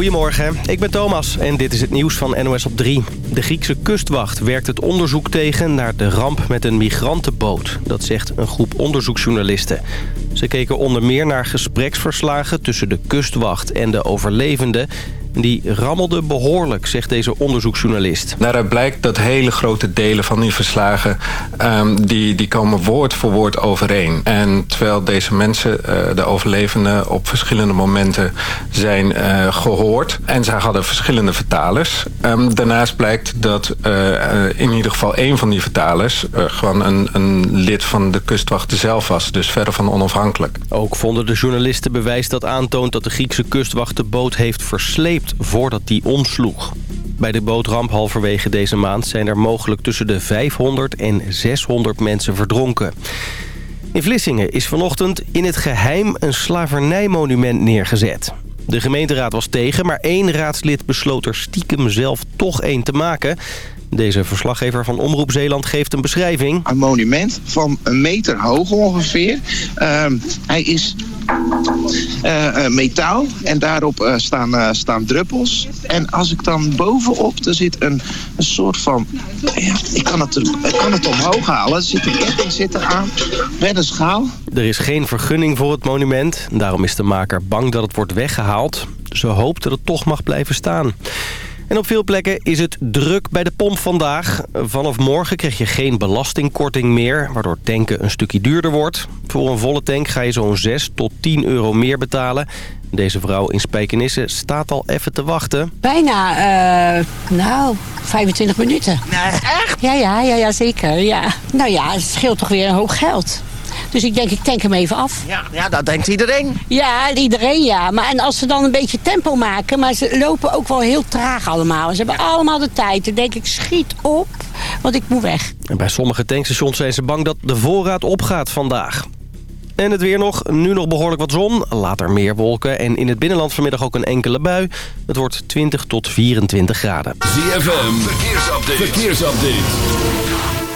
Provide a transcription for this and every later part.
Goedemorgen, ik ben Thomas en dit is het nieuws van NOS op 3. De Griekse kustwacht werkt het onderzoek tegen naar de ramp met een migrantenboot. Dat zegt een groep onderzoeksjournalisten. Ze keken onder meer naar gespreksverslagen tussen de kustwacht en de overlevenden... Die rammelde behoorlijk, zegt deze onderzoeksjournalist. Daaruit blijkt dat hele grote delen van die verslagen... Um, die, die komen woord voor woord overeen. En terwijl deze mensen, uh, de overlevenden... op verschillende momenten zijn uh, gehoord... en zij hadden verschillende vertalers. Um, daarnaast blijkt dat uh, in ieder geval één van die vertalers... gewoon een, een lid van de kustwacht zelf was. Dus verder van onafhankelijk. Ook vonden de journalisten bewijs dat aantoont... dat de Griekse kustwacht de boot heeft versleept voordat die omsloeg. Bij de bootramp halverwege deze maand zijn er mogelijk tussen de 500 en 600 mensen verdronken. In Vlissingen is vanochtend in het geheim een slavernijmonument neergezet. De gemeenteraad was tegen, maar één raadslid besloot er stiekem zelf toch één te maken. Deze verslaggever van Omroep Zeeland geeft een beschrijving. Een monument van een meter hoog ongeveer. Uh, hij is uh, metaal en daarop uh, staan, staan druppels. En als ik dan bovenop, er zit een, een soort van... Ja, ik, kan het, ik kan het omhoog halen. Er zit een ketting zit aan met een schaal. Er is geen vergunning voor het monument. Daarom is de maker bang dat het wordt weggehaald. Ze hoopt dat het toch mag blijven staan. En op veel plekken is het druk bij de pomp vandaag. Vanaf morgen krijg je geen belastingkorting meer, waardoor tanken een stukje duurder wordt. Voor een volle tank ga je zo'n 6 tot 10 euro meer betalen. Deze vrouw in Spijkenisse staat al even te wachten. Bijna, uh, nou, 25 minuten. Nee, echt? Ja, ja, ja, ja, zeker. Ja. Nou ja, het scheelt toch weer een hoop geld. Dus ik denk, ik tank hem even af. Ja, ja, dat denkt iedereen. Ja, iedereen ja. Maar en als ze dan een beetje tempo maken, maar ze lopen ook wel heel traag allemaal. Ze hebben allemaal de tijd. Dan denk ik, schiet op, want ik moet weg. En bij sommige tankstations zijn ze bang dat de voorraad opgaat vandaag. En het weer nog. Nu nog behoorlijk wat zon. Later meer wolken. En in het binnenland vanmiddag ook een enkele bui. Het wordt 20 tot 24 graden. ZFM. Verkeersupdate. Verkeersupdate.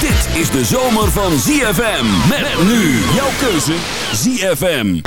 Dit is de zomer van ZFM. Met nu jouw keuze ZFM.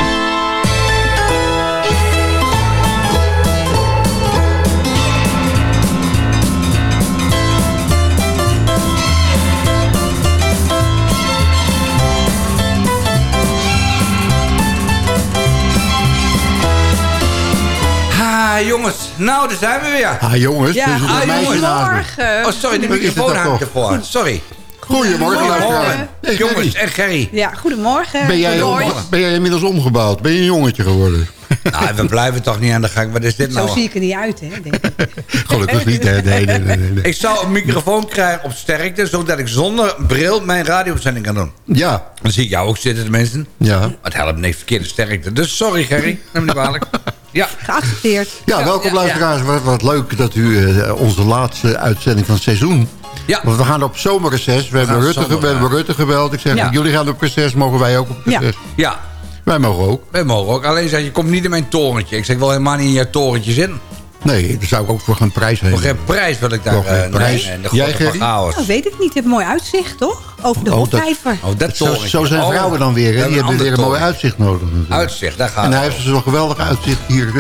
Ah, jongens. Nou, daar zijn we weer. Ah, jongens. Ja, dus ah, jongens. Morgen. Oh, sorry, de microfoon hangt ervoor. Sorry. Goedemorgen, Goedemorgen. Jongens en Gerry. Ja, goedemorgen. Ben jij, ben jij inmiddels omgebouwd? Ben je een jongetje geworden? Nou, we blijven toch niet aan de gang. Wat is dit Zo nou? zie ik er niet uit, hè? Denk ik. Gelukkig niet, hè? Nee, nee, nee, nee. Ik zou een microfoon krijgen op sterkte... zodat ik zonder bril mijn radioopzending kan doen. Ja. Dan zie ik jou ook zitten, de mensen. Ja. Het helpt niks verkeerde sterkte. Dus sorry, Gerry. Neem me niet kwalijk. Ja. Geaccepteerd. Ja, welkom ja, luisteraars. Wat, wat leuk dat u uh, onze laatste uitzending van het seizoen... Ja. Want we gaan op zomerreces. We, hebben Rutte, zomer, we hebben Rutte gebeld. Ik zeg, Ja. jullie gaan op reces, mogen wij ook op reces? Ja, Wij mogen ook. wij mogen ook. Alleen zeg je, komt niet in mijn torentje. Ik zeg wel helemaal niet in jouw torentje zitten. Nee, daar zou ik ook voor geen prijs heen. Voor geen prijs wil ik daar... Voor geen eh, prijs. Nee, nee, de Jij. Nou, weet ik niet. Je hebt een mooi uitzicht, toch? Over de Oh, dat-. Oh, dat Zo, zijn Oh, vrouwen dan weer. we Hè? Die hebben weer een mooi uitzicht nodig. natuurlijk. Uitzicht, daar gaat En hij heeft dus een geweldig uitzicht hier.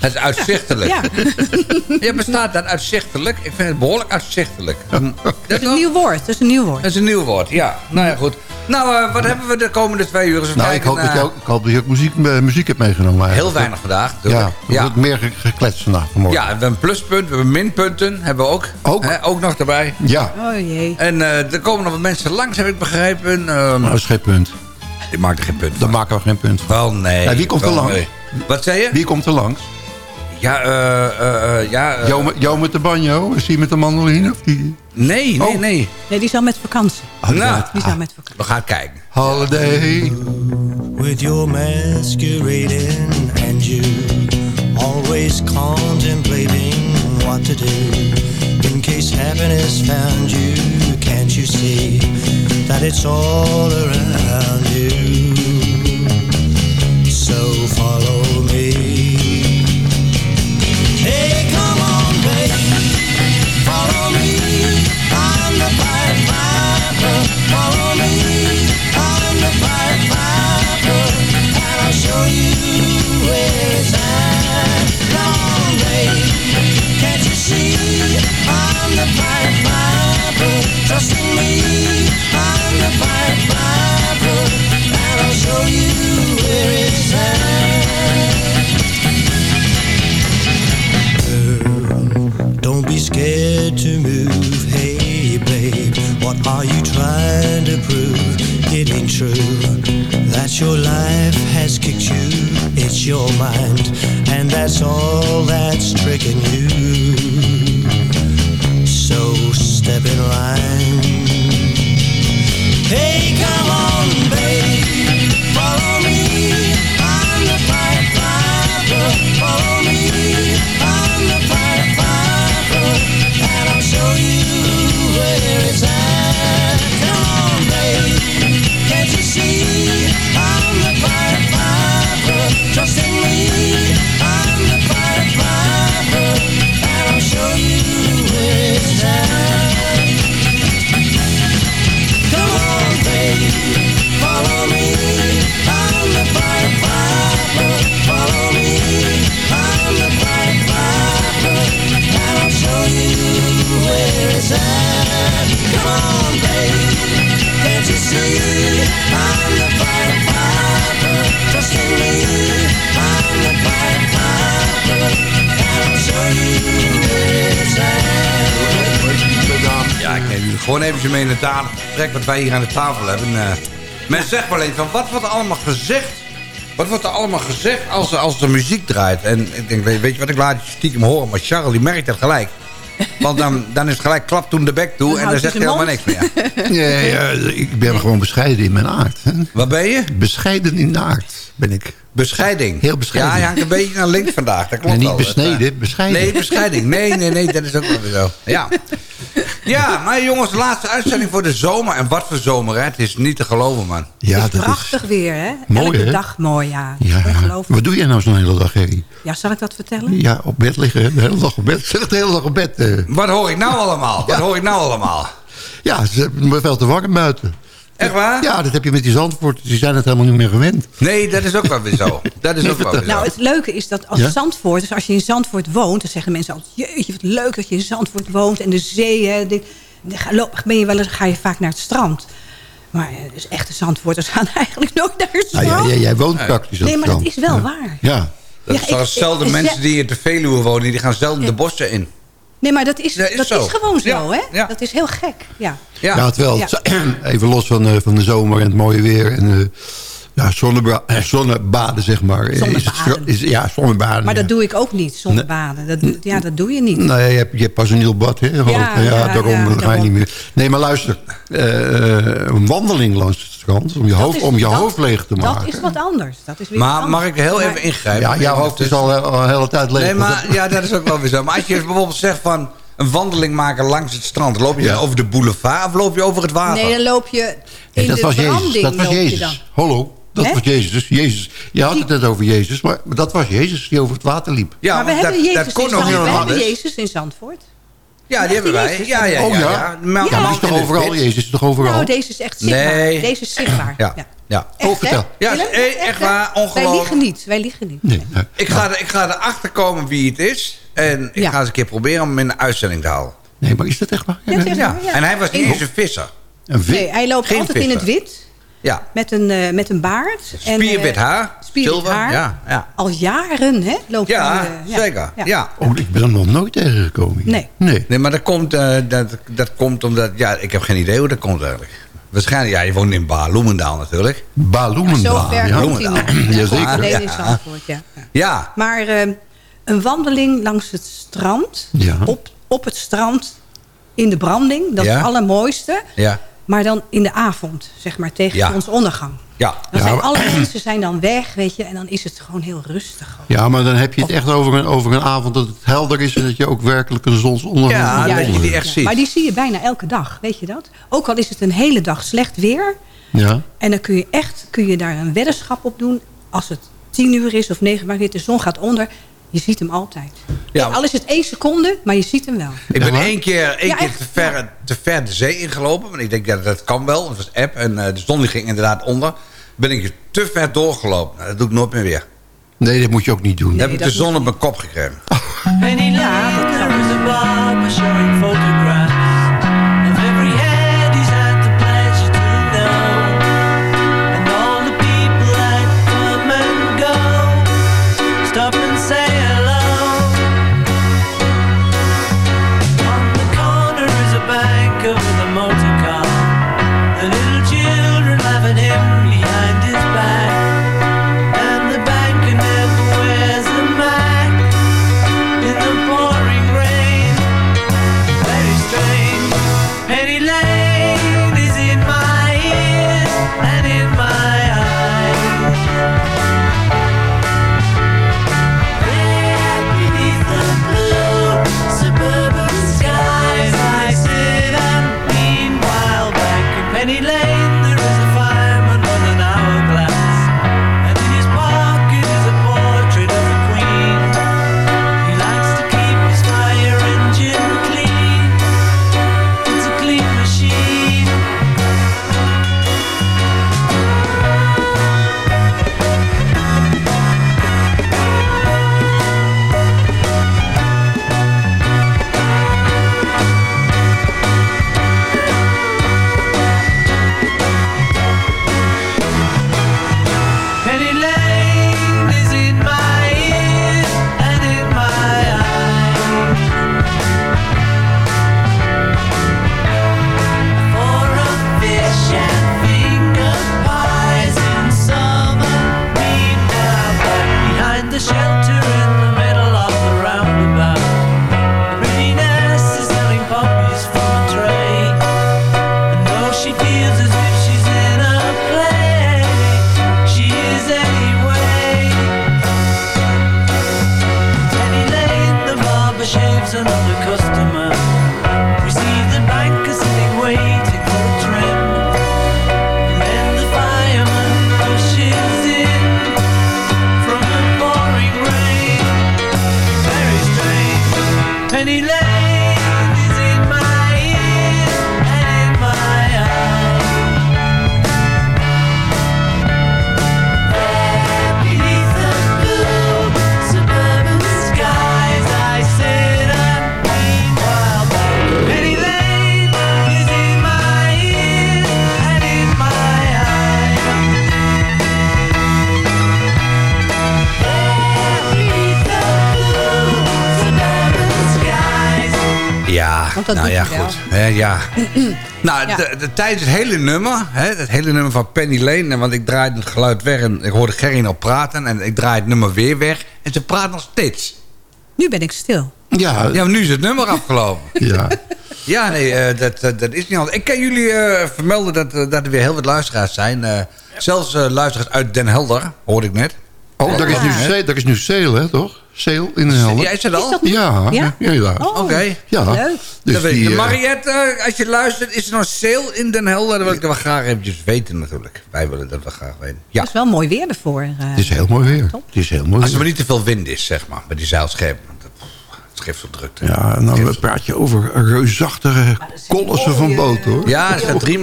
Het is uitzichtelijk. Ja, Ja, bestaat dat uitzichtelijk? Ik vind het behoorlijk uitzichtelijk. Dat is een nieuw woord. Dat is een nieuw woord. Dat is een nieuw woord, ja. Nou ja, goed. Nou, eh, wat hebben we de komende twee uur? Nou, ik hoop, dat je ook, ik hoop dat je ook muziek, eh, muziek hebt meegenomen. Heel weinig vandaag. Ja, er ja. wordt meer ge- gekletst vandaag vanmorgen. Ja, we hebben een pluspunt, we hebben minpunten, hebben we ook. Ook? Hè, ook nog erbij. Ja, Oh jee. En eh, er komen nog wat mensen langs, heb ik begrepen. Ehm, nou, dat is geen punt. Die maakt er geen punt van. Dan maken we geen punt van. Wel, nee. Ja, wie komt er langs? nee. Wat zei je? Wie komt er langs? Ja, eh... eh, eh, ja, eh, jou, met- jou met de banjo? Is die met de mandoline? Of die... nee, nee, Oh. nee. Nee, die is al met vakantie. Nou, Die is al met vakantie. we gaan kijken. Holiday. with your masquerading and you always contemplating what to do in case happiness found you can't you see that it's all around you so follow me het gesprek wat wij hier aan de tafel hebben. Eh, men zegt wel eens van, wat wordt er allemaal gezegd? Wat wordt er allemaal gezegd als, als de muziek draait? En ik denk, weet je wat, ik laat je stiekem horen. Maar Charles, die merkt dat gelijk. Want dan, dan is het gelijk klap toen de bek toe en dan zegt hij zijn helemaal niks meer. Nee, ja, ik ben gewoon bescheiden in mijn aard. hè. Wat ben je? Bescheiden in de aard ben ik. Bescheiding. Heel bescheiden. Ja, je hangt een beetje naar links vandaag. Dat klopt En niet wel. besneden, Het, eh, bescheiden. Nee, bescheiding. Nee, nee, nee, dat is ook wel zo. Ja. Ja, maar jongens, de laatste uitzending voor de zomer. En wat voor zomer, hè? Het is niet te geloven, man. Ja, dat is... Prachtig weer, hè? Mooi, Elke hè? dag mooi, ja. Ja, wat doe jij nou zo'n hele dag, Gerry? Ja, zal ik dat vertellen? Ja, op bed liggen, de hele dag op bed. Zeg de hele dag op bed. eh. Wat hoor ik nou allemaal? Wat Ja. hoor ik nou allemaal? Ja, ze hebben me veel te warm buiten. Echt waar? Ja, dat heb je met die zandvoort. Die zijn het helemaal niet meer gewend. Nee, dat is ook wel weer zo. Dat is ook wel weer zo. Nou, het leuke is dat als Ja? Zandvoort, dus als je in Zandvoort woont, dan zeggen mensen altijd, jeetje, wat leuk dat je in Zandvoort woont en de zee, hè, dit, dan ga, loop- ben je wel eens, ga je vaak naar het strand. Maar eh, dus echte Zandvoorters gaan eigenlijk nooit naar het Nou, strand. ja, jij, jij woont praktisch op nee, maar dat is wel Ja. waar. Ja, dat ik- zelden mensen ik- die in de Veluwe wonen... die gaan zelden de bossen in. Nee, maar dat is, Dat is dat zo. is gewoon zo, Ja, hè? ja. Dat is heel gek, ja. Ja. ja. het wel. Ja. Even los van, eh, van de zomer en het mooie weer. En eh, ja, eh, zonnebaden, zeg maar. Is Zonnebaden. is, ja, zonnebaden. Maar ja. dat doe ik ook niet, zonder baden. Dat, ja, dat doe je niet. Nee, je hebt, je hebt pas een nieuw bad, hè? Ja, Ja, ja, daarom ja, ga je niet meer. Nee, maar luister. eh, een wandeling langs het strand. Om je, Dat hoofd, is- om je dat- hoofd leeg te maken. Dat is wat anders. Dat is weer Maar mag ik heel Maar- even ingrijpen? Ja, jouw hoofd is al, al een hele tijd leeg. Nee, maar ja, dat is ook wel weer zo. Maar als je bijvoorbeeld zegt van een wandeling maken langs het strand... loop je Ja. over de boulevard of loop je over het water? Nee, dan loop je in Nee, dat de was Jezus. branding. Dat was. Jezus. Hallo. Dat was Jezus. Dus Jezus. Je had het net over Jezus, maar dat was Jezus die over het water liep. Ja, maar we hebben Jezus dat kon in nog We hebben. Jezus in Zandvoort. Ja, die hebben wij. Jezus. Ja, ja, ja. Oh, ja, ja? ja. Maar- Ja, is toch overal? Jezus is toch overal? Nou, deze is echt zichtbaar. Nee. Deze is zichtbaar. Ja, ja. Echt, Oh, vertel. Ja, hey, echt hè? waar, Wij ongelooflijk. liegen niet. Wij liegen niet. Nee. nee. Ik ga, er- ik ga erachter komen wie het is. En ik Ja. ga eens een keer proberen om hem in de uitzending te halen. Nee, maar is dat echt waar? Ja, Ja. ja. En hij was niet eens een visser. Een? Nee, hij loopt Geen altijd in het wit. Ja. Met een, eh, met een baard. En, eh, Spierwit haar. Spierwit haar. Ja, ja. Al jaren, hè? Loopt Ja, hij, eh, zeker. Ja. Oh, ik ben er nog nooit tegengekomen. hier. Nee. Nee. Nee, maar dat komt, eh, dat, dat komt omdat... Ja, ik heb geen idee hoe dat komt eigenlijk. Waarschijnlijk, ja, je woont in Baal-Loemendaal natuurlijk. Baloemendaal. Zo ver ja. Alleen in Ja. Zandvoort, ja. Ja, Maar eh, een wandeling langs het strand, Ja. op, op het strand, in de branding, dat is Ja. het allermooiste. ja, Maar dan in de avond, zeg maar, tegen Ja. zonsondergang. ja. Dan Ja, zijn maar- alle mensen zijn dan weg, weet je, en dan is het gewoon heel rustig. Ja, maar dan heb je het echt over een, over een avond dat het helder is... en dat je ook werkelijk een zonsondergang Ja, kunt dat je die echt ziet. Maar die zie je bijna elke dag, weet je dat? Ook al is het een hele dag slecht weer. Ja. En dan kun je echt kun je daar een weddenschap op doen. Als het tien uur is of negen, maar de zon gaat onder. Je ziet hem altijd. Ja. Al is het één seconde, maar je ziet hem wel. Ik ben één keer, één Ja, keer te, ver, te ver de zee ingelopen. Want ik denk, ja, dat kan wel. Het was app en eh, de zon die ging inderdaad onder. Ben ik te ver doorgelopen. Nou, dat doe ik nooit meer weer. Nee, dat moet je ook niet doen. Dan heb ik dat de zon op mijn kop gekregen. Penny dat nou doet ja, hij wel. goed. Hè, ja. nou, Ja. de, de, tijdens het hele nummer, hè, het hele nummer van Penny Lane... want ik draaide het geluid weg en ik hoorde Gerry nog praten... en ik draai het nummer weer weg en ze praat nog steeds. Nu ben ik stil. Ja, Ja, maar nu is het nummer afgelopen. ja. Ja, nee, eh, dat, dat, dat is niet anders. Ik kan jullie eh, vermelden dat, eh, dat er weer heel wat luisteraars zijn. eh, zelfs eh, luisteraars uit Den Helder, hoorde ik net. Oh, daar is nu, Ja. ze- daar is nu sale, hè, toch? Sale in de helder. Jij is het al? Is dat- Ja, Ja? ja, ja. Oh, Oké. ja. leuk. Dus Dat die, eh, Mariette, als je luistert, is er nog sale in Den Helder? Dat wil ik wel graag eventjes weten natuurlijk. Wij willen dat wel graag weten. Ja. Dat is wel mooi weer ervoor. eh. het is heel mooi weer. Top. Het is heel mooi Als er maar niet te veel wind is, zeg maar, met die zeilschepen. Dat- Het geeft veel drukte. Ja, en dan praat je over reusachtige kolossen van boten, hoor. Ja, er zijn drie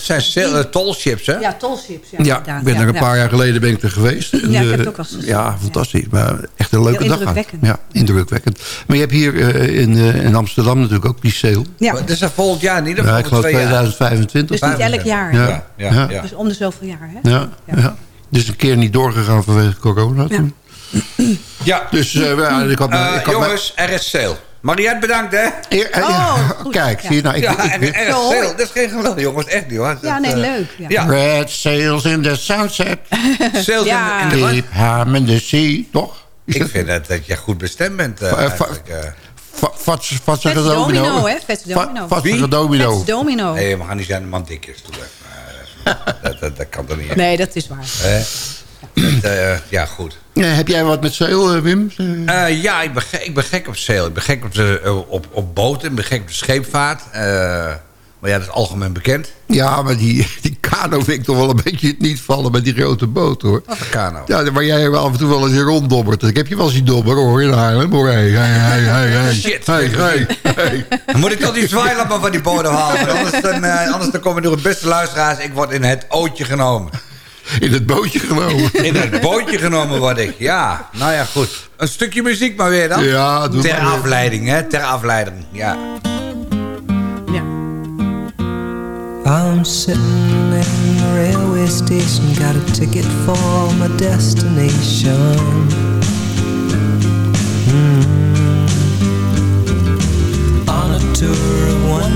zijn sail- eh, tallships, hè? Ja, tolships. Ja, Ja, ik ben Ja, er een ja. paar jaar geleden ben ik er geweest. En, Ja, ik heb eh, het ook gezien. Ja, fantastisch. Maar echt een leuke dag. Ja, indrukwekkend. Maar je hebt hier eh, in, eh, in Amsterdam natuurlijk ook die sale. Ja, Maar Dat is er volgend jaar niet, of Ja, over ik geloof twee jaar? 2025. dus niet elk jaar. Ja. Ja, ja, Ja. ja. Dus om de zoveel jaar. Hè? Ja, ja. Dus een keer niet doorgegaan vanwege corona toen. Ja. Dus eh, ja, ik had, Eh, ik had jongens, er is sale. Mariette, bedankt, hè? Ja, ja, Oh, goed. Kijk, Ja. zie je nou... Ik, Ja, ik, en, ik- en veel. Dat is geen gelul, jongens. Echt niet, hoor. Ja, Dat, nee, eh, leuk. Ja. Ja, Red sails in the sunset, sales Ja. in, wat? deep ham in the sea, toch? Ik vind dat, dat je goed bestemd bent, eh, Va- va- eigenlijk. eh. Va- Vatsige Vetse domino. domino, hè? Vetse Va- domino. Vatsige domino. Vets domino. Nee, we gaan niet zijn de man dik is. Eh, dat, dat, dat kan toch niet. Nee, dat is waar. Eh, ja, goed. Ja, heb jij wat met zeil, eh, Wim? Eh, Eh, ja, ik ben, gek, ik ben gek op zeil. Ik ben gek op, de, eh, op, op boten. Ik ben gek op de scheepvaart. Eh, maar ja, dat is algemeen bekend. Ja, maar die, die kano vind ik toch wel een beetje het niet vallen met die grote boot, hoor. Wat een kano. Ja, waar jij wel af en toe wel eens in ronddobbert. Ik heb je wel eens zien dobberen, hoor, in Haarlem. Hoor, hey, hey, hey, hey. Shit. Hey, hey, hey. Dan moet ik toch die zwaailampen van die bodem halen. Anders dan, eh, anders dan komen door het beste luisteraars. Ik word in het ootje genomen. In het bootje genomen. In het bootje genomen word ik. Ja, nou ja, goed. Een stukje muziek maar weer dan. Ja, doe Ter maar weer. afleiding, hè. Ter afleiding, ja. Ja. I'm sitting in the railway station, got a ticket for my destination. Hmm. On a tour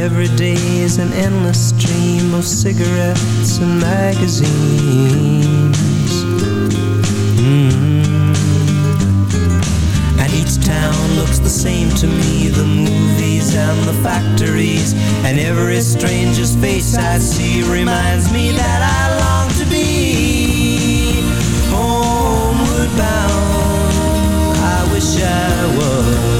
Every day is an endless stream of cigarettes and magazines. Mm. And each town looks the same to me The movies and the factories And every stranger's face I see Reminds me that I long to be Homeward bound I wish I was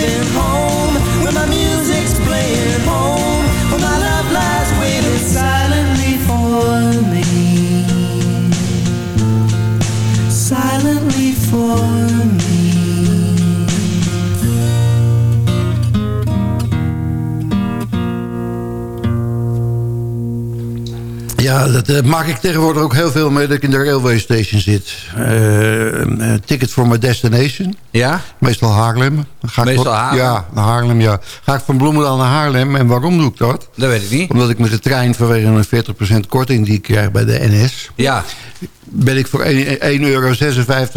been home. Dat eh, maak ik tegenwoordig ook heel veel mee dat ik in de railway station zit. Eh, eh, ticket for my destination. Ja? Meestal Haarlem. Ga ik Meestal van- Haarlem? Ja, naar Haarlem, ja. Ga ik van Bloemendaal naar Haarlem. En waarom doe ik dat? Dat weet ik niet. Omdat ik met de trein vanwege een 40% korting die ik krijg bij de NS... Ja, ben ik voor 1,56 euro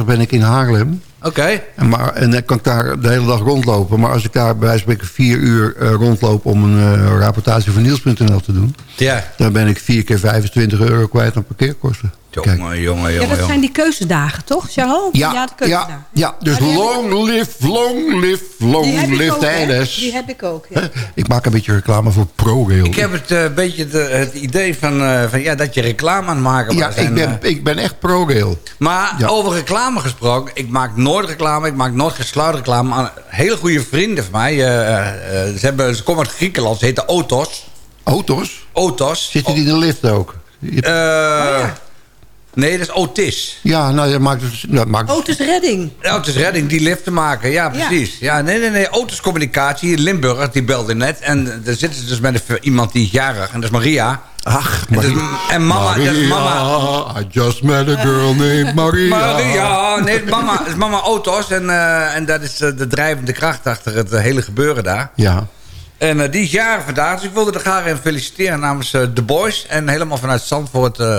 ben ik in Haarlem. Oké. En, maar, en dan kan ik daar de hele dag rondlopen. Maar als ik daar bij wijze van spreken vier uur eh, rondloop... om een eh, rapportage voor Niels.nl te doen... Ja. dan ben ik vier keer 25 euro kwijt aan parkeerkosten. Kijk. Jongen, jongen, Ja, jongen, dat zijn jongen. die keuzedagen, toch, Charles? Ja, de ja, keuzedagen. ja, dus long live, long live, long live ook, de hè? NS. Die heb ik ook, ja. Ik maak een beetje reclame voor ProRail. Ik heb het eh, beetje de- het idee van, eh, van ja, dat je reclame aan het maken ja, was. ik En, ben, eh, ik ben echt ProRail. maar Ja. over reclame gesproken, ik maak nooit reclame, ik maak nooit gesluitreclame aan hele goede vrienden van mij. ze, hebben, ze komen uit Griekenland, ze heten Otos. Auto's? Otos. Zitten die in de lift ook? Je- Eh, Nee, dat is Otis. ja, nou, dat maakt, dat maakt Otis Redding. Otis Redding, die lift te maken. Ja, precies. Ja. nee, nee, nee. Otis Communicatie in Limburg, die belde net. En daar zitten ze dus met een- iemand die is jarig. En dat is Maria. Ach, En, dat is- Maria. en mama, dat is mama. Maria, I just met a girl named Maria. Maria, nee, mama, het is mama Otos. En, eh, en dat is eh, de drijvende kracht achter het eh, hele gebeuren daar. Ja, En eh, die is jarig vandaag, dus ik wilde er graag even feliciteren namens eh, The Boys. En helemaal vanuit Zandvoort eh,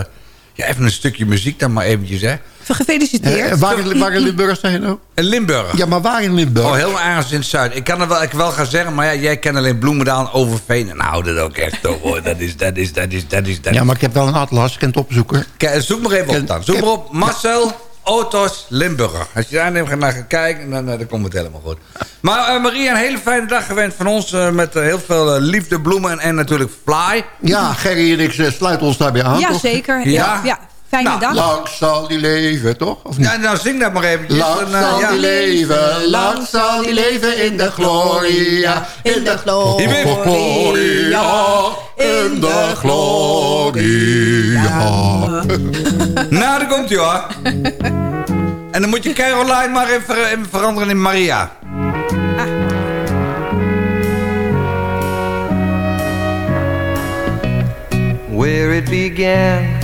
Ja, even een stukje muziek dan maar eventjes, hè. Gefeliciteerd. Eh, waar, in, waar in Limburg zijn nou? In Limburg. Ja, maar waar in Limburg? Oh, helemaal ergens in het zuiden. Ik kan er wel, ik wel gaan zeggen, maar ja, jij kent alleen Bloemendaal en Overveen. Nou, dat ook echt op, hoor. Dat is, dat is, dat is, dat is, dat Ja, maar ik heb wel een atlas, ik kan het opzoeken. Kijk, zoek maar even op dan. Zoek maar op Marcel Autos Limburger. Als je daar even naar gaat kijken, dan, eh, dan komt het helemaal goed. Maar eh, Maria, een hele fijne dag gewenst van ons. eh, met heel veel liefde, bloemen en, en natuurlijk fly. Ja, Gerry en ik sluiten ons daarbij aan, ja, toch? zeker. Ja? Ja, ja. Fijne Nou, dag. Lang zal die leven, toch? Of niet? Ja, nou zing dat maar eventjes. Lang eh, zal ja. die leven, lang zal die leven in de gloria, in de gloria, in de gloria. Nou, daar komt hij hoor. en dan moet je Caroline maar even, even veranderen in Maria. where it began.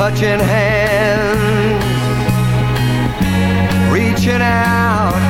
touching hands, reaching out,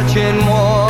touching warm,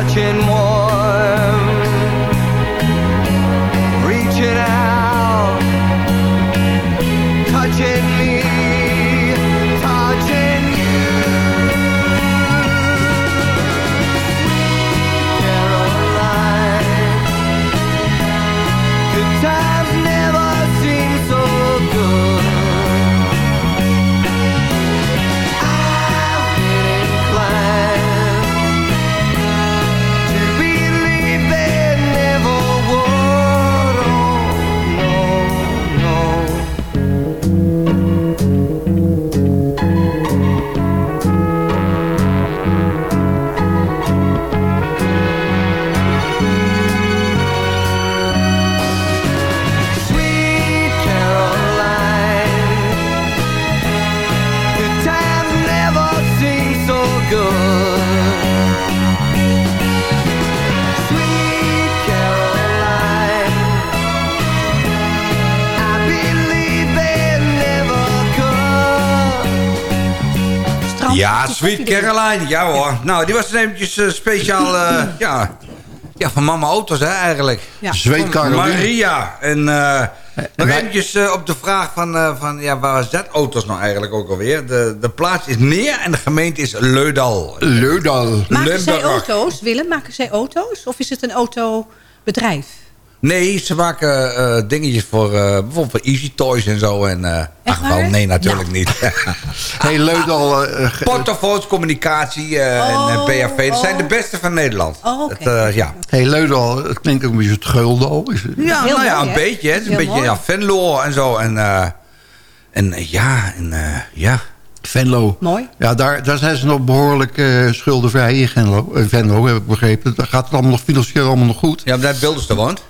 touching warm, Ja, Sweet Caroline. Ja hoor. Nou, die was dus eventjes eh, speciaal... eh, ja, ja, van mama auto's hè, eigenlijk. Ja. Zweet Caroline. Maria. En eh, nog wij- eventjes op de vraag van, eh, van... Ja, waar is dat auto's nou eigenlijk ook alweer? De, de plaats is Neer en de gemeente is Leudal. Leudal. Maken zij auto's, Willem? Maken zij auto's? Of is het een autobedrijf? Nee, ze maken eh, dingetjes voor uh, bijvoorbeeld voor Easy Toys en zo. En, uh, ach, wel, nee, natuurlijk Ja. niet. Hey, Leudal. uh, Portofoons, communicatie uh, Oh, en BHV. Dat zijn de oh. beste van Nederland. Oh, oké. Dat, uh, ja, hey, Leudal, het klinkt ook een beetje het Geldal. Is het? ja Heel nou ja, een beetje. hè. Het is een beetje mooi. ja, Venlo en zo. En, uh, en ja, en uh, ja. Venlo. Mooi. Ja, daar, daar zijn ze nog behoorlijk uh, schuldenvrij in Venlo, uh, Venlo, heb ik begrepen. Daar gaat het allemaal nog financieel allemaal nog goed. Ja, daar Bilderste woont.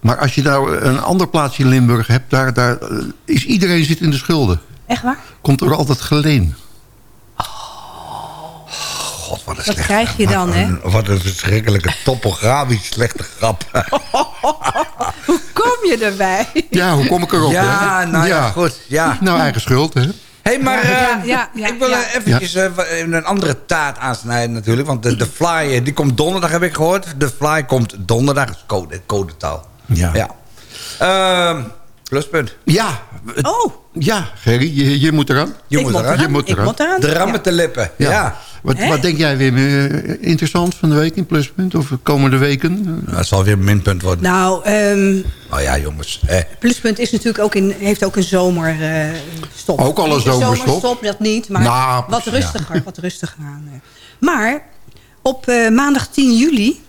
Maar als je nou een ander plaatsje in Limburg hebt... daar, daar uh, is iedereen zit in de schulden. Echt waar? Komt er altijd geleen. God, wat een Wat slechte- krijg je dan, hè? Wat een verschrikkelijke topografisch slechte grap. Hoe kom je erbij? Ja, hoe kom ik erop? ja, hè? nou ja, goed. Ja. Nou, eigen schuld, hè? Hé, hey, maar Ja, eh, ja, ja, ja, ik wil ja. eh, eventjes eh, een andere taart aansnijden natuurlijk. Want de, de fly, eh, die komt donderdag, heb ik gehoord. De fly komt donderdag, dat is code, codetaal. Ja. ja. Ehm, pluspunt. Ja, het- Oh, ja Gerry, je, je moet eraan. Je ik moet eraan. Je moet Ik eraan. moet eraan. De ram Ja. met de lippen. Ja. Wat, wat denk jij weer eh, interessant van de week in Pluspunt? Of de komende weken? Dat zal weer een minpunt worden. Nou, ehm, Oh ja, jongens. hè. Pluspunt is natuurlijk ook in, heeft ook een zomerstop. Ook al een zomerstop? dat niet, maar Nou, wat ja. rustiger. Wat rustiger aan. eh. Maar op eh, maandag 10 juli,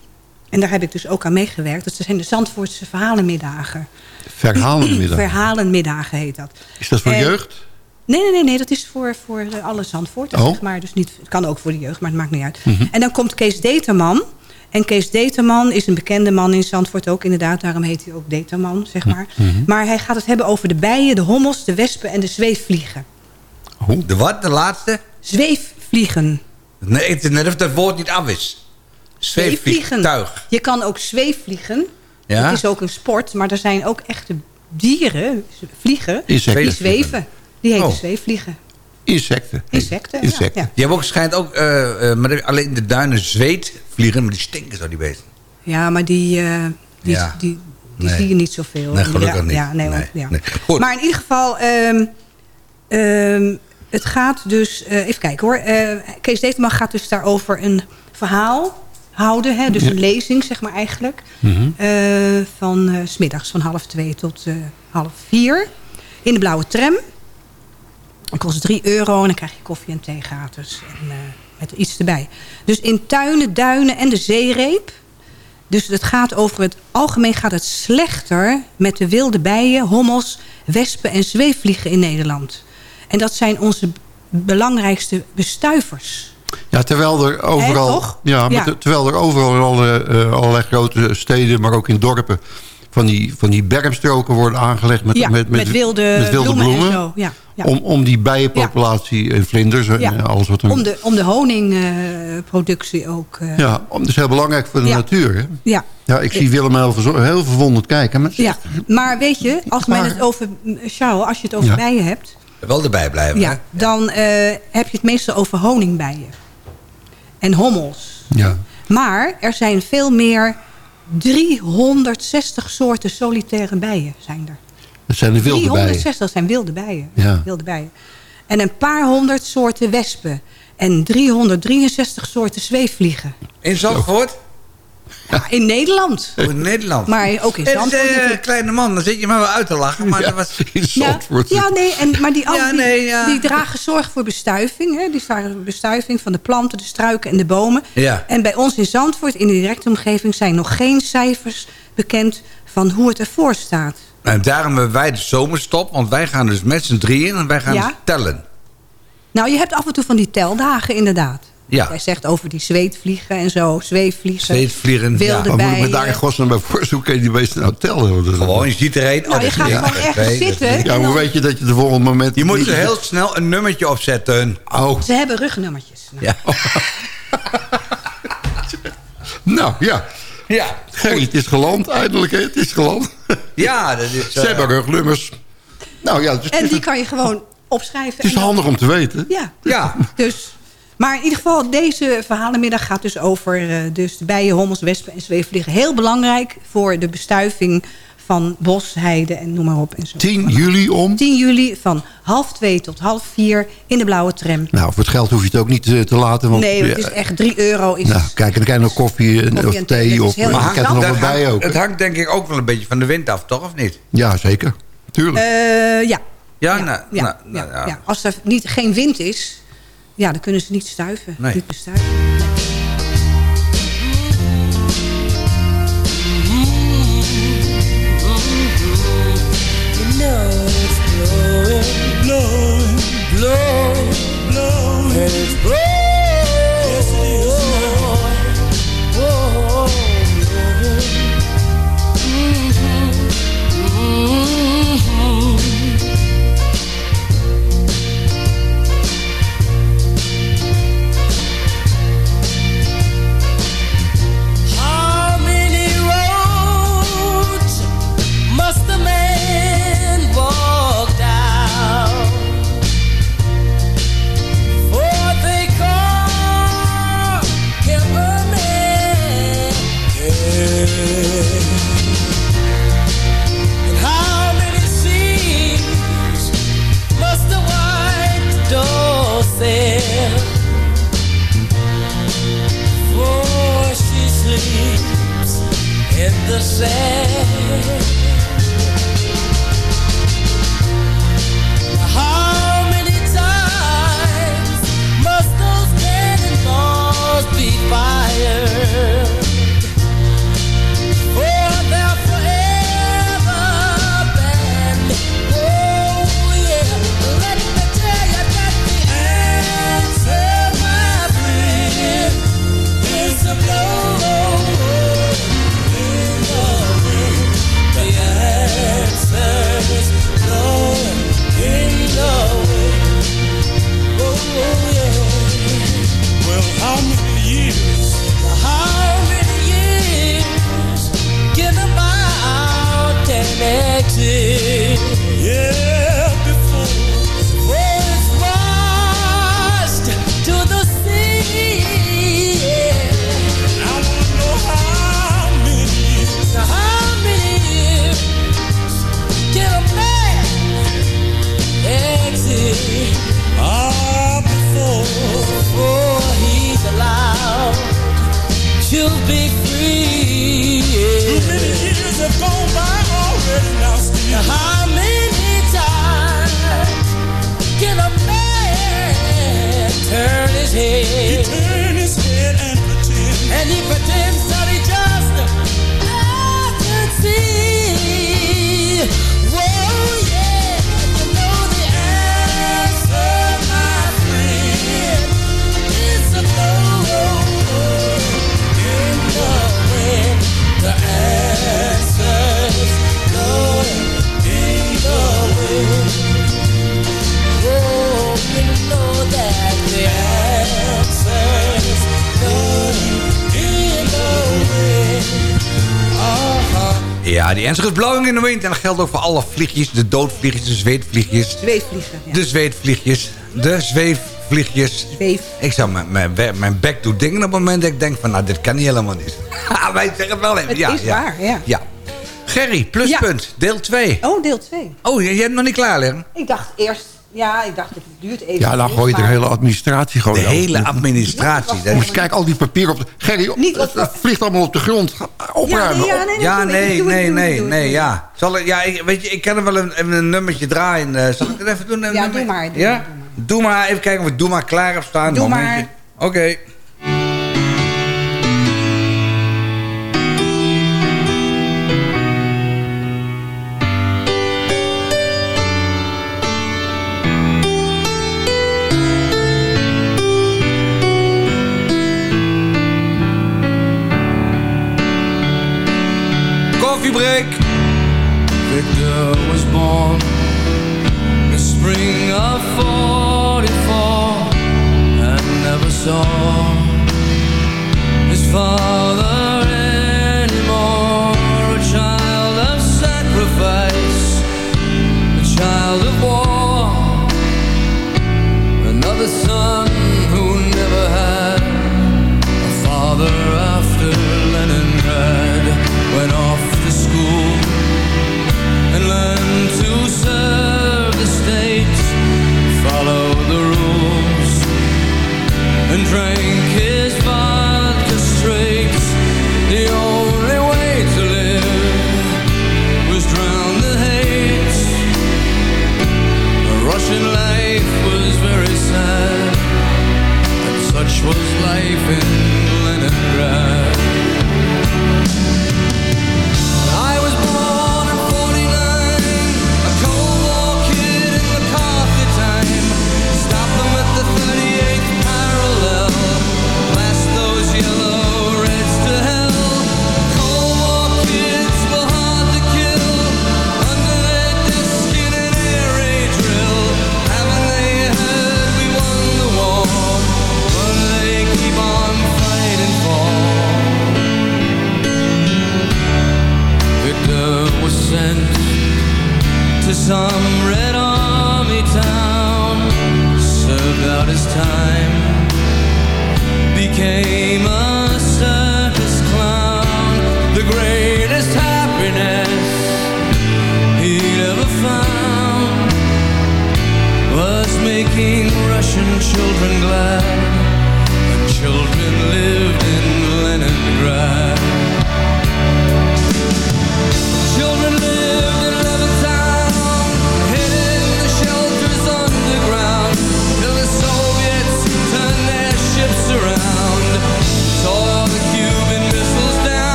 en daar heb ik dus ook aan meegewerkt... dat zijn de Zandvoortse verhalenmiddagen. Verhalenmiddag. Verhalenmiddagen heet dat. Is dat voor En- jeugd? Nee, nee, nee, nee, dat is voor, voor eh, alle Zandvoorters, Oh. zeg maar. Dus niet, het kan ook voor de jeugd, maar het maakt niet uit. Mhm. En dan komt Kees Determan. En Kees Determan is een bekende man in Zandvoort ook inderdaad. Daarom heet hij ook Determan, zeg maar. Mhm. Maar hij gaat het hebben over de bijen, de hommels, de wespen en de zweefvliegen. De wat? De laatste? Zweefvliegen. Nee, het is net of dat woord niet af is. Zweefvliegtuig. Je kan ook zweefvliegen. Ja? Het is ook een sport, maar er zijn ook echte dieren, vliegen, Insecten. die zweven. Die heten Oh. zweefvliegen. Insecten. Insecten, Insecten. ja. Die hebben ook schijnt ook, eh, eh, maar alleen de duinen zweet vliegen, maar die stinken zo die beesten. Ja, maar die, eh, die, Ja. die, die Nee. zie je niet zoveel. Nee, gelukkig ja, niet. Ja, nee, Nee, ja. Goed. Maar in ieder geval, ehm, ehm, het gaat dus... eh, even kijken hoor. eh, Kees Deteman gaat dus daarover een verhaal houden. Hè? Dus een lezing, zeg maar eigenlijk. Mhm. eh, van s smiddags van half twee tot eh, half vier. In de blauwe tram. Dat kost 3 euro en dan krijg je koffie en thee gratis. En, met iets erbij. Dus in tuinen, duinen en de zeereep. Dus het gaat over het algemeen gaat het slechter met de wilde bijen, hommels, wespen en zweefvliegen in Nederland. En dat zijn onze belangrijkste bestuivers. Ja, terwijl er overal, toch? ja, terwijl er overal in alle, eh, allerlei grote steden, maar ook in dorpen, van die, van die bermstroken worden aangelegd met, ja, met, met, wilde, met wilde bloemen, bloemen. en zo. Ja. Om, om die bijenpopulatie en vlinders en eh, alles wat er... om, de, om de honingproductie ook. eh, ja, om- dat is heel belangrijk voor de natuur. Hè? ja. Ja, ik zie Willem heel, verwonderd kijken. Maar, Ja, maar weet je, als men het over, Charles, als je het over bijen hebt, Wel erbij blijven, hè? ja, dan eh, heb je het meestal over honingbijen en hommels. ja. Maar er zijn veel meer 360 soorten solitaire bijen zijn er. Dat zijn de wilde bijen. 360 zijn wilde bijen. Ja. wilde bijen. En een paar honderd soorten wespen. En 363 soorten zweefvliegen. In Zandvoort? Ja, in Nederland. Oh, in Nederland. Maar ook in Zandvoort eh, natuurlijk. kleine man, dan zit je maar wel uit te lachen. Maar Ja, dat was... in Ja, Zandvoort. ja, nee, en, maar die, Ja, die, nee, ja. die dragen zorg voor bestuiving. Hè? Die dragen voor bestuiving van de planten, de struiken en de bomen. Ja. En bij ons in Zandvoort, in de directe omgeving... zijn nog geen cijfers bekend van hoe het ervoor staat. En daarom hebben wij de zomerstop, want wij gaan dus met z'n drieën en wij gaan Ja. dus tellen. Nou, je hebt af en toe van die teldagen inderdaad. Ja. Jij zegt over die zweetvliegen en zo, zweefvliegen. Zweetvliegen, wilde ja. Maar moet ik me daar in godsnaam bij voorstellen? Hoe kun je die beesten nou tellen? Gewoon, je ziet er één. Nou, je gaat ja, gewoon zitten. Ja, hoe dan- weet je dat je de volgende moment... Je moet er heel snel een nummertje opzetten. Oh, Ze hebben rugnummertjes. Nou, Ja. nou ja. Ja. Het is geland eindelijk. Hè? Het is geland. Ja, dat is... Ze eh, hebben rugnummers. Nou ja, is, En die kan je gewoon opschrijven. het is handig om te weten. Ja, Ja. dus Maar in ieder geval, deze verhalenmiddag gaat dus over eh, dus de bijen, hommels, wespen en zweefvliegen. Heel belangrijk voor de bestuiving van bos, heide en noem maar op. En zo. 10 juli om? 10 juli van half twee tot half vier in de blauwe tram. Nou, voor het geld hoef je het ook niet eh, te laten. Want, nee, het is echt 3 euro. Is Nou, kijk, dan krijg je nog koffie, of en thee, Of, krijgt er nog wat bij ook. Het hangt denk ik ook wel een beetje van de wind af, toch? Of niet? Ja, zeker. Tuurlijk. Eh, ja. Ja, Ja, nou, ja, nou, nou, ja. ja. Als er niet, geen wind is, ja, dan kunnen ze niet stuiven. Nee. Niet blowing, blowing, blowing, blowing. In geldt ook voor alle vliegjes. De doodvliegjes, de zweetvliegjes. Ja. De zweetvliegjes. De zweefvliegjes. Zweef. Ik zou mijn, mijn, mijn bek doet dingen op het moment dat ik denk van... nou, dit kan niet helemaal niet. Wij zeggen het wel even. Het ja, is ja. waar, ja. Ja. Gerry, pluspunt, deel 2. Oh, deel 2. Oh, jij jij hebt nog niet klaar liggen? Ik dacht eerst, ja, ik dacht het duurt even. Ja, dan gooi je de maar- hele administratie gewoon De hele administratie. Ja, dat je kijken, al die papier op... de- Gerry, Niet op- het vliegt allemaal op de grond. Opruimen. Ja, nee, Ja, doe nee, doe nee, doe ik, nee, doe doe ja. Zal ik, ja, ik, weet je, ik kan er wel een, even een nummertje draaien. eh, zal ik het even doen? Een Ja, nummer? doe maar, doe ja? maar, Doe maar, even kijken of ik Doe maar klaar heb staan. Doe Momentje. Oké. Koffiebreak. storm is far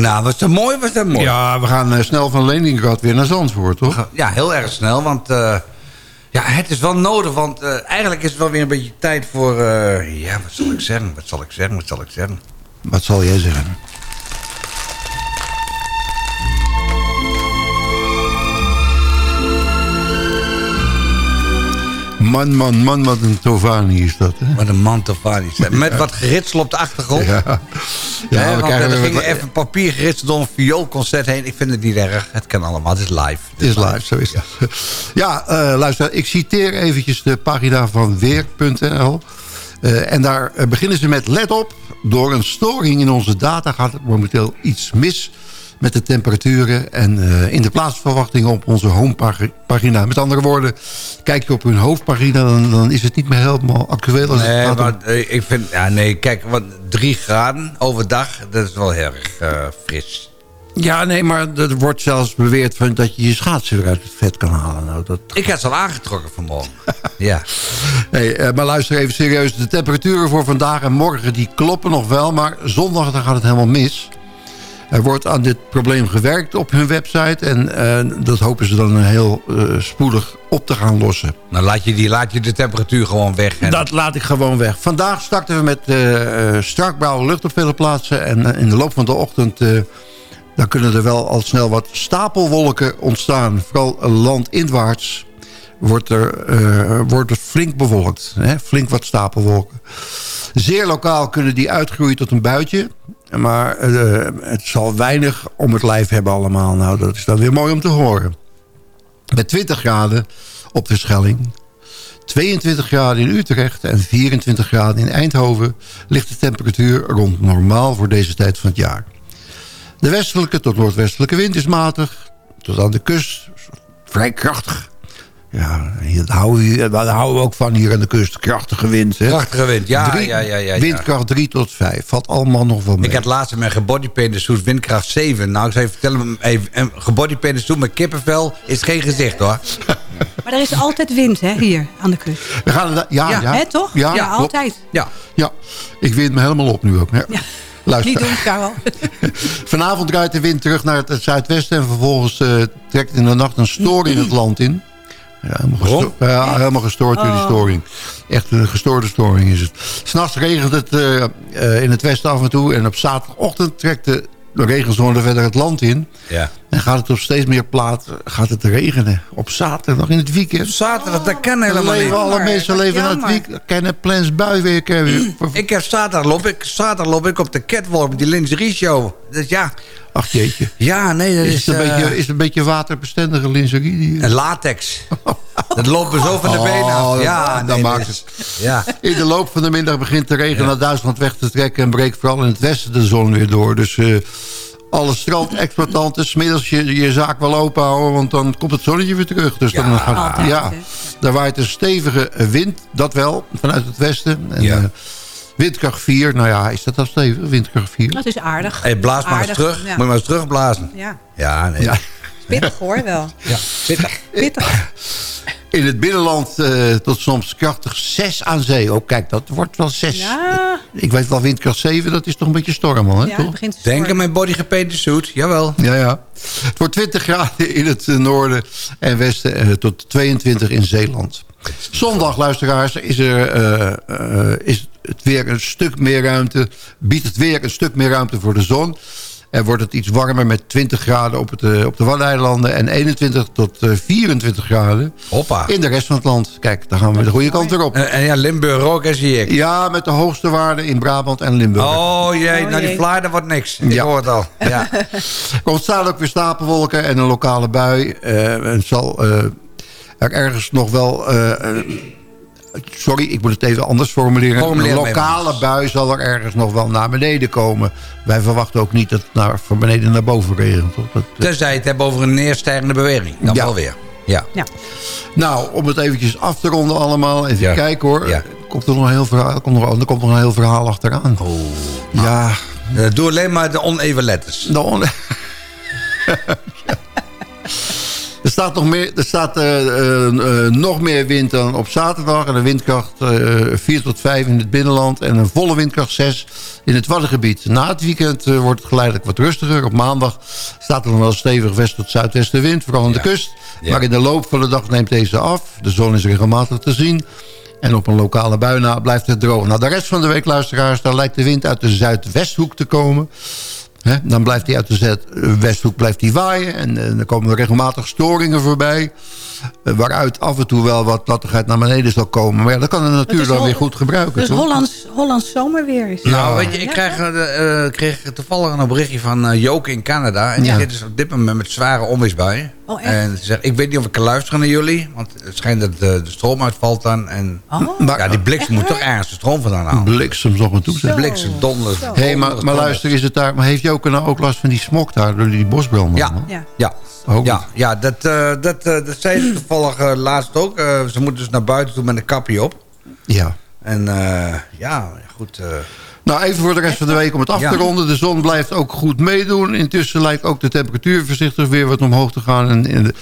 Nou, was dat mooi, was dat mooi. Ja, we gaan eh, snel van Leningrad weer naar Zandvoort, toch? Ja, heel erg snel, want eh, ja, het is wel nodig. Want eh, eigenlijk is het wel weer een beetje tijd voor... ja, wat zal ik zeggen, wat zal ik zeggen, wat zal ik zeggen? Wat zal jij zeggen? Man, man, man, wat een Tovani is dat, hè? Wat een man Tovani. Met wat geritsel op de achtergrond. Ja, Ja, ja we krijgen er ging wat- even papier geritseld door een vioolconcert heen. Ik vind het niet erg. Het kan allemaal. Het is live. Het is live, zo is het. Ja, eh, luister, ik citeer eventjes de pagina van weer.nl. Eh, en daar eh, beginnen ze met, let op, door een storing in onze data gaat er momenteel iets mis met de temperaturen en eh, in de plaatsverwachtingen op onze homepagina. Met andere woorden, kijk je op hun hoofdpagina, dan, dan is het niet meer helemaal actueel. Als Nee, maar eh, ik vind... Ja, nee, kijk, wat, drie graden overdag, dat is wel heel erg eh, fris. Ja, nee, maar er wordt zelfs beweerd van dat je je schaatsen weer uit het vet kan halen. Nou, dat Ik had ze al aangetrokken vanmorgen. ja. Hey, maar luister even serieus. De temperaturen voor vandaag en morgen die kloppen nog wel. Maar zondag dan gaat het helemaal mis. Er wordt aan dit probleem gewerkt op hun website. En eh, dat hopen ze dan heel eh, spoedig op te gaan lossen. Nou, laat je, die, laat je de temperatuur gewoon weg. En Dat laat ik gewoon weg. Vandaag starten we met eh eh, strak blauwe lucht op vele plaatsen. En in de loop van de ochtend... dan kunnen er wel al snel wat stapelwolken ontstaan. Vooral landinwaarts wordt, er, wordt het flink bewolkt. Hè? Flink wat stapelwolken. Zeer lokaal kunnen die uitgroeien tot een buitje. Maar eh, het zal weinig om het lijf hebben allemaal. Nou, dat is dan weer mooi om te horen. Met 20 graden op de Schelling. 22 graden in Utrecht en 24 graden in Eindhoven... ligt de temperatuur rond normaal voor deze tijd van het jaar. De westelijke tot noordwestelijke wind is matig. Tot aan de kust vrij krachtig. Ja, houden, we, daar houden we ook van hier aan de kust. Krachtige wind. Hè? Krachtige wind, ja, Drie- ja, ja, ja, ja. Windkracht 3 tot 5. Valt allemaal nog wel mee. Ik had laatst mijn gebodypainted suit windkracht 7. Nou, ik zou je vertellen, even, een gebodypainted suit met kippenvel is geen gezicht hoor. Maar er is altijd wind, hè, hier aan de kust. We gaan, ja, ja, Ja, hè, toch? Ja, altijd. Ja. Ja, ik wind me helemaal op nu ook. Ja. Luister. Niet doen, Karel. Vanavond draait de wind terug naar het zuidwesten... en vervolgens eh, trekt in de nacht een storing in het land in. Ja, helemaal, gesto- ja, helemaal gestoord door die Oh. storing. Echt een gestoorde storing is het. S'nachts regent het eh, eh, in het westen af en toe... en op zaterdagochtend trekt de regenzone verder het land in. Ja. En gaat het op steeds meer plaatsen gaat het regenen. Op zaterdag in het weekend. Zaterdag, dat kan Dan helemaal leven niet. alle mensen leven naar het weekend. Kennen plans bui weer. Ik heb zaterdag loop ik, zaterdag loop ik op de catwalk met die lingerie show. Dus ja, Ach jeetje. ja, nee, dat Is is, het een, eh, beetje, is het een beetje waterbestendige lingerie? Die... een latex. dat loopt me zo van de Oh, benen af. dat- Ja, dat nee, maakt dat is- Ja. In de loop van de middag begint de regen naar Duitsland weg te trekken... en breekt vooral in het westen de zon weer door. Dus eh, alle strandexploitanten, smiddags je, je zaak wel open houden... want dan komt het zonnetje weer terug. Dus dan Ja, gaat, altijd, ja, daar waait een stevige wind, dat wel, vanuit het westen. En, Ja. eh, windkracht 4, nou ja, is dat al stevig, windkracht 4? Dat is aardig. Hey, blaas maar eens terug. Ja. Moet je maar eens terugblazen. ja. Ja, nee. Ja. Pittig hoor wel. Ja, pittig. Pittig. In het binnenland eh, tot soms krachtig 6 aan zee. Oh, kijk, dat wordt wel 6. Ja, Ik weet wel, windkracht 7, dat is toch een beetje storm al, hè, ja toch? het begint te Denk aan mijn body gepainte suit. Jawel. Ja, ja. Het wordt 20 graden in het eh, noorden en westen eh, tot 22 in Zeeland. Zondag, luisteraars, is, er, eh, eh, is het weer een stuk meer ruimte. Biedt het weer een stuk meer ruimte voor de zon. En wordt het iets warmer met 20 graden op, het, eh, op de Waddeneilanden... en 21 tot eh, 24 graden Hoppa. in de rest van het land. Kijk, daar gaan we de goede kant weer op. En, en ja, Limburg ook, hè, zie ik. Ja, met de hoogste waarden in Brabant en Limburg. Oh jee, Oh, nou die dat wordt niks. Ik Ja. hoor het al. Ja. Er ontstaan ook weer stapelwolken en een lokale bui. Eh, het zal eh, er ergens nog wel... eh, eh, sorry, ik moet het even anders formuleren. Formuleer een het lokale bui zal er ergens nog wel naar beneden komen. Wij verwachten ook niet dat het naar, van beneden naar boven regent. Dat, Tenzij je het hebt over een neerstijgende beweging. Dan Ja. wel weer. Ja. Ja. Nou, om het eventjes af te ronden allemaal. Even Ja. kijken hoor. Ja. Komt er, nog een heel verhaal, komt er, er komt nog een heel verhaal achteraan. Oh. Ja, Eh, doe alleen maar de oneven letters. De on- Er staat, nog, meer, er staat eh, eh, eh, nog meer wind dan op zaterdag. En een windkracht eh 4 tot 5 in het binnenland. En een volle windkracht 6 in het Waddengebied. Na het weekend wordt het geleidelijk wat rustiger. Op maandag staat er nog wel stevig west- tot zuidwestenwind. Vooral aan de kust. Ja. Maar in de loop van de dag neemt deze af. De zon is regelmatig te zien. En op een lokale bui na blijft het droog. Nou, de rest van de week, luisteraars, daar lijkt de wind uit de zuidwesthoek te komen. Hè, dan blijft hij uit de zuidwesthoek blijft hij waaien. En eh, er komen er regelmatig storingen voorbij. eh, waaruit af en toe wel wat nattigheid naar beneden zal komen. Maar ja, dat kan de natuur dan Hol- weer goed gebruiken. Dus toch? Hollands, Hollands zomerweer is. Nou, weet je, ik eh, eh, kreeg toevallig een berichtje van eh Joke in Canada. En die Ja. zit dus op dit moment met zware onweersbuien. Oh, echt? en ze zegt, ik weet niet of ik kan luisteren naar jullie. Want het schijnt dat de, de stroom uitvalt dan. En Oh, Maar- ja, die bliksem moet toch ergens de stroom vandaan halen. Bliksem nog een toe. De bliksem, donder. Zo. Hé, maar, maar luister, is het daar, maar heeft Joke nou ook last van die smok daar door die bosbranden? Ja, man? ja. ja. Ook Ja, ja dat, eh, dat, eh, dat zei ze toevallig eh, laatst ook. Eh, ze moeten dus naar buiten toe met een kapje op. ja. En eh, ja, goed. Nou, even voor de rest van de week om het af te ronden. De zon blijft ook goed meedoen. Intussen lijkt ook de temperatuur voorzichtig weer wat omhoog te gaan. En in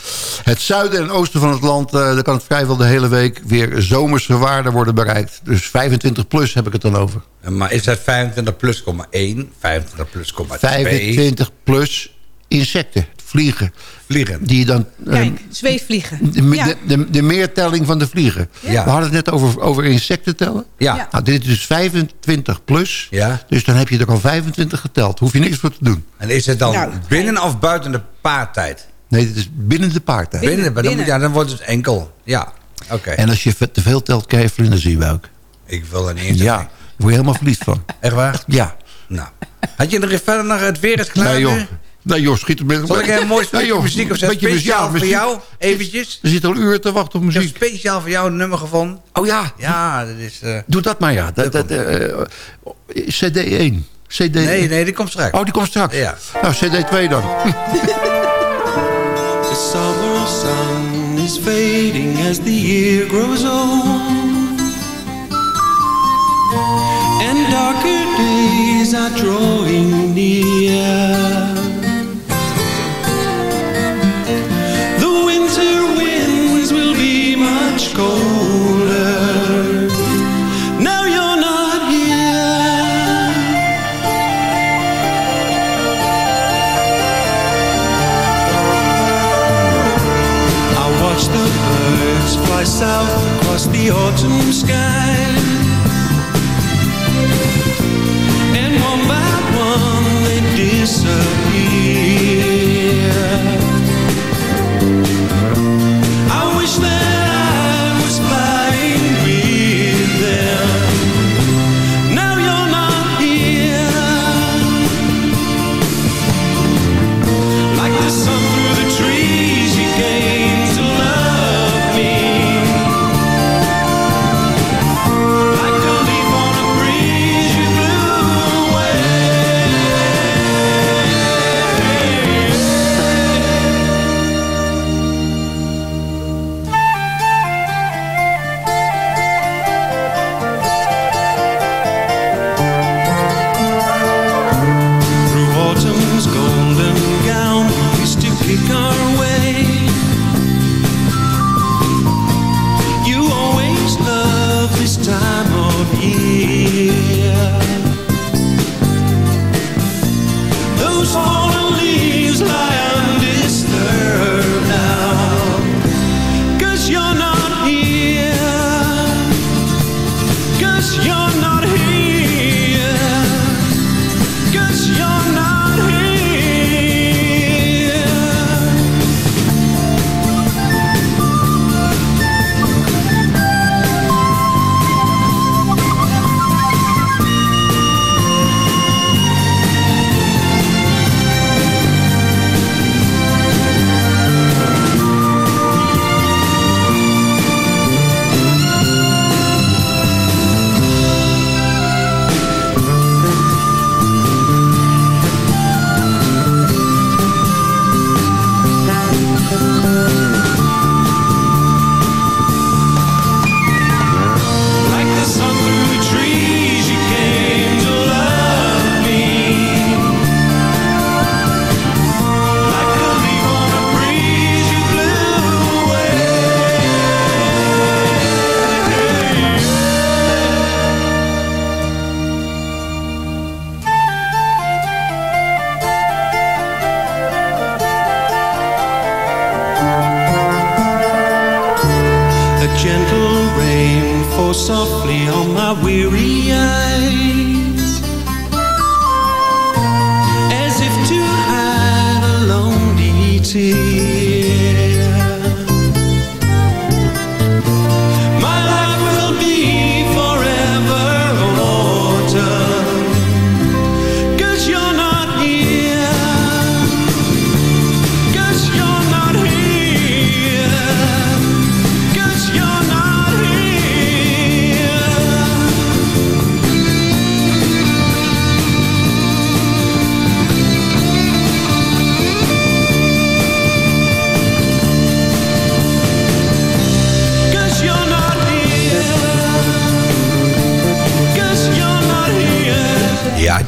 het zuiden en oosten van het land... eh, daar kan het vrijwel de hele week weer zomerse waarden worden bereikt. Dus 25 plus heb ik het dan over. maar is dat 25 plus, 1, 25 plus, 2? 25 plus insecten, vliegen. Vliegen. Die dan... eh, Kijk, zweefvliegen. de, Ja. de, de, de meertelling van de vliegen. Ja. We hadden het net over, over insecten tellen. Ja. Ja. Nou, dit is dus 25 plus. Ja. Dus dan heb je er al 25 geteld. Hoef je niks voor te doen. En is het dan Nou, binnen of buiten de paartijd? Nee, dit is binnen de paartijd. Binnen, maar dan, binnen. moet- ja, dan wordt het enkel. Ja, oké. En als je te veel telt, krijg je vlinders in je buik. Ik wil er niet eens Ja, daar word je helemaal verliefd van. Echt waar? Ja. Nou. Had je nog even verder nog het weer is klaar Nee joh. Nee joh, schiet er met... Zal ik een mooi stukje Nee, joh, muziek muziek, Speciaal ja, voor muziek. jou? Eventjes. Er zit al uren te wachten op Ik heb muziek. speciaal voor jou een nummer gevonden. Oh ja, Ja, dat is... eh, doe dat maar ja. Dat, dat, eh, CD 1. CD nee, nee, die komt straks. Oh, die komt straks. Ja. Nou, CD 2 dan. The summer sun is fading as the year grows old. And darker days are drawing near. South across the autumn sky. And one by one they disappear.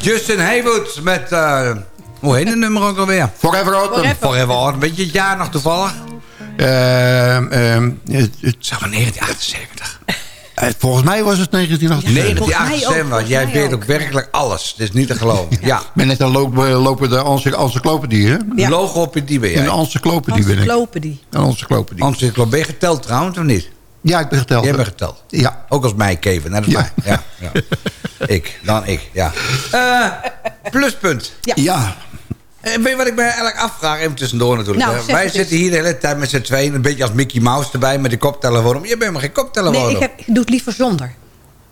Justin Haywood met... eh, hoe heet het nummer ook alweer? Forever Autumn. Forever. Autumn. Weet je het jaar nog toevallig? Ehm, ehm, het- het- Zeg maar 1978. eh, volgens mij was het 1978. Volgens mij ook, 1978. volgens Jij weet ook. werkelijk alles. Het is niet te geloven. Ja. Ik ben net een loop, eh, lopen de encyclopedie, hè? Ja. Logopedie ben Een jij. encyclopedie ben ik. Encyclopedie. Een encyclopedie. Encyclopedie. Ben je geteld trouwens of niet? Ja, ik ben geteld. Jij bent geteld. Ja. Ook als mij, Kevin. Net als Ja. mij. Ja, ja. ik, dan ik, ja. Eh, pluspunt. Ja. Eh, weet je wat ik me eigenlijk afvraag? Even tussendoor natuurlijk. Nou, Wij het zitten eens. hier de hele tijd met z'n tweeën. Een beetje als Mickey Mouse erbij met de koptelefoon. op. Je bent maar geen koptelefoon Nee, ik, heb, ik doe het liever zonder.